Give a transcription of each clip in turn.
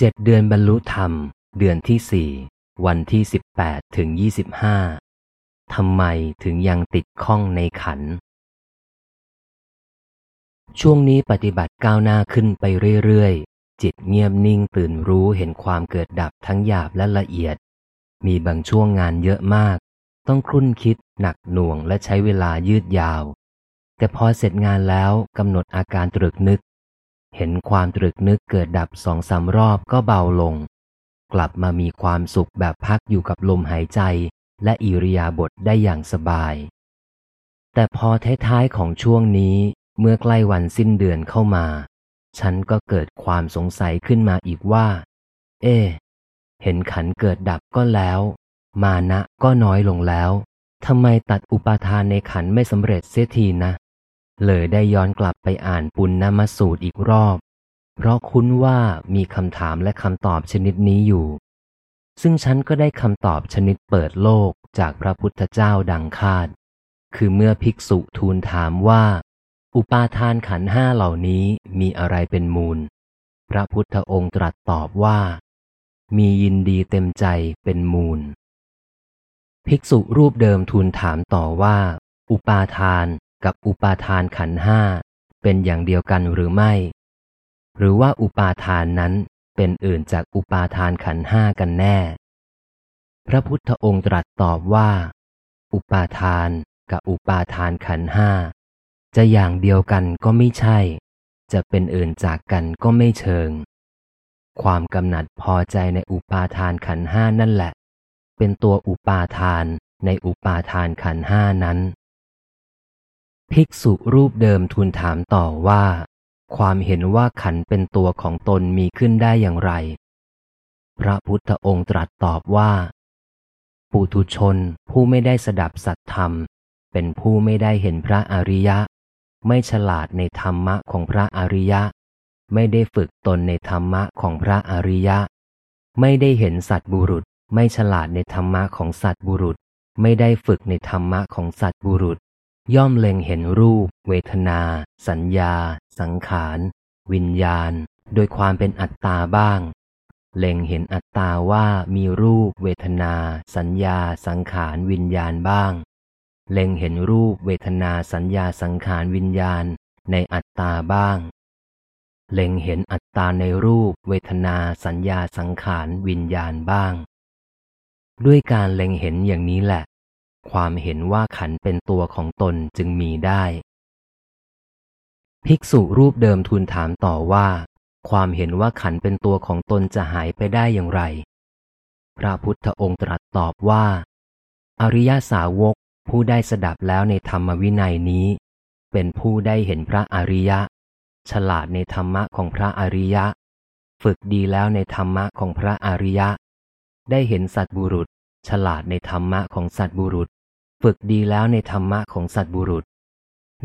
เจ็ดเดือนบรรลุธรรม เดือนที่สี่วันที่สิบแปดถึงยี่สิบห้าทำไมถึงยังติดข้องในขัน ช่วงนี้ปฏิบัติก้าวหน้าขึ้นไปเรื่อยๆ จิตเงียบนิ่งตื่นรู้เห็นความเกิดดับทั้งหยาบและละเอียด มีบางช่วงงานเยอะมาก ต้องครุ่นคิดหนักหน่วงและใช้เวลายืดยาว แต่พอเสร็จงานแล้วกำหนดอาการตรึกนึก เห็นความตรึกนึกเกิดดับสองสามรอบก็เบาลง กลับมามีความสุขแบบพักอยู่กับลมหายใจ และอิริยาบถได้อย่างสบาย แต่พอท้ายๆของช่วงนี้เมื่อใกล้วันสิ้นเดือนเข้ามา ฉันก็เกิดความสงสัยขึ้นมาอีกว่า เอ๊เห็นขันเกิดดับก็แล้ว มานะก็น้อยลงแล้วทำไมตัดอุปาทานในขันไม่สำเร็จเสียทีนะ เลยได้ย้อนกลับไปอ่านปุณณมสูตรอีกรอบ เพราะคุ้นว่ามีคำถามและคำตอบชนิดนี้อยู่ ซึ่งฉันก็ได้คำตอบชนิดเปิดโลกจากพระพุทธเจ้าดังคาด คือเมื่อภิกษุทูลถามว่า อุปาทานขันห้าเหล่านี้มีอะไรเป็นมูล พระพุทธองค์ตรัสตอบว่า มียินดีเต็มใจเป็นมูล ภิกษุรูปเดิมทูลถามต่อว่า อุปาทาน กับอุปาทานขันห้าเป็นอย่างเดียวกันหรือไม่ หรือว่าอุปาทานนั้นเป็นอื่นจากอุปาทานขันห้ากันแน่ พระพุทธองค์ตรัสตอบว่า อุปาทานกับอุปาทานขันห้าจะอย่างเดียวกันก็ไม่ใช่ จะเป็นอื่นจากกันก็ไม่เชิง ความกำหนัดพอใจในอุปาทานขันห้านั่นแหละ เป็นตัวอุปาทานในอุปาทานขันห้านั้น ภิกษุรูปเดิมทูลถามต่อว่า ความเห็นว่าขันเป็นตัวของตนมีขึ้นได้อย่างไร พระพุทธองค์ตรัสตอบว่า ปุถุชนผู้ไม่ได้สดับสัตธรรม เป็นผู้ไม่ได้เห็นพระอริยะ ไม่ฉลาดในธรรมะของพระอริยะ ไม่ได้ฝึกตนในธรรมะของพระอริยะ ไม่ได้เห็นสัตบุรุษ ไม่ฉลาดในธรรมะของสัตบุรุษ ไม่ได้ฝึกในธรรมะของสัตบุรุษ ย่อมเล็งเห็นรูป เวทนา สัญญา สังขาร วิญญาณ โดยความเป็นอัตตาบ้าง เล็งเห็นอัตตาว่ามีรูป เวทนา สัญญา สังขาร วิญญาณบ้าง เล็งเห็นรูป เวทนา สัญญา สังขาร วิญญาณ ในอัตตาบ้าง เล็งเห็นอัตตาในรูป เวทนา สัญญา สังขาร วิญญาณบ้าง ด้วยการเล็งเห็นอย่างนี้แหละ ความเห็นว่าขันเป็นตัวของตนจึงมีได้ ภิกษุรูปเดิมทูลถามต่อว่า ความเห็นว่าขันเป็นตัวของตนจะหายไปได้อย่างไร พระพุทธองค์ตรัสตอบว่า อริยสาวกผู้ได้สดับแล้วในธรรมวินัยนี้ เป็นผู้ได้เห็นพระอริยะ ฉลาดในธรรมะของพระอริยะ ฝึกดีแล้วในธรรมะของพระอริยะ ได้เห็นสัตบุรุษ ฉลาดในธรรมะของสัตบุรุษ ฝึกดีแล้วในธรรมะของสัตบุรุษ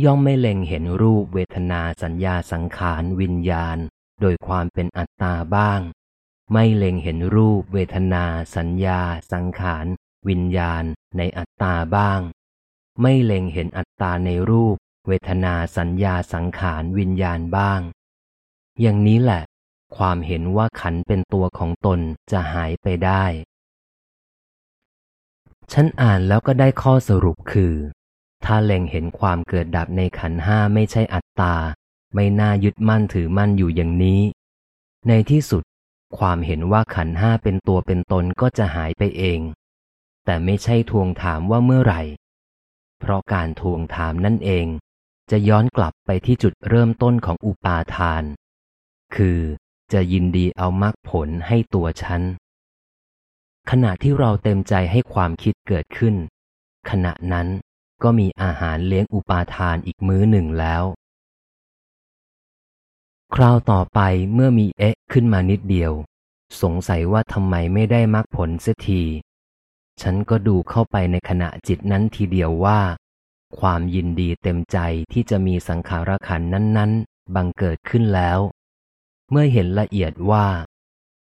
ย่อมไม่เล็งเห็นรูปเวทนาสัญญาสังขารวิญญาณ โดยความเป็นอัตตาบ้าง ไม่เล็งเห็นรูปเวทนาสัญญา สังขาร วิญญาณ ในอัตตาบ้าง ไม่เล็งเห็นอัตตาในรูป เวทนาสัญญาสังขารวิญญาณบ้าง อย่างนี้แหละ ความเห็นว่าขันเป็นตัวของตนจะหายไปได้ ฉันอ่านแล้วก็ได้ข้อสรุปคือ ถ้าเล็งเห็นความเกิดดับในขันห้าไม่ใช่อัตตา ไม่น่ายึดมั่นถือมั่นอยู่อย่างนี้ ในที่สุด ความเห็นว่าขันห้าเป็นตัวเป็นตนก็จะหายไปเอง แต่ไม่ใช่ทวงถามว่าเมื่อไหร่ เพราะการทวงถามนั่นเอง จะย้อนกลับไปที่จุดเริ่มต้นของอุปาทาน คือจะยินดีเอามรรคผลให้ตัวฉัน ขณะที่เราเต็มใจให้ความคิดเกิดขึ้น ขณะนั้นก็มีอาหารเลี้ยงอุปาทานอีกมื้อหนึ่งแล้ว คราวต่อไปเมื่อมีเอ๊ะขึ้นมานิดเดียว สงสัยว่าทำไมไม่ได้มรรคผลเสียที ฉันก็ดูเข้าไปในขณะจิตนั้นทีเดียวว่า ความยินดีเต็มใจที่จะมีสังขารขันนั้น ๆ บังเกิดขึ้นแล้ว เมื่อเห็นละเอียดว่า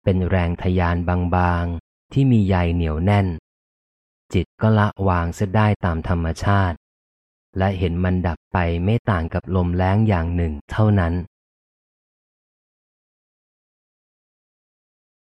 เป็นแรงทยานบางๆ ที่มีใยเหนียวแน่น จิตก็ละวางเสียได้ตามธรรมชาติ และเห็นมันดับไปไม่ต่างกับลมแล้งอย่างหนึ่งเท่านั้น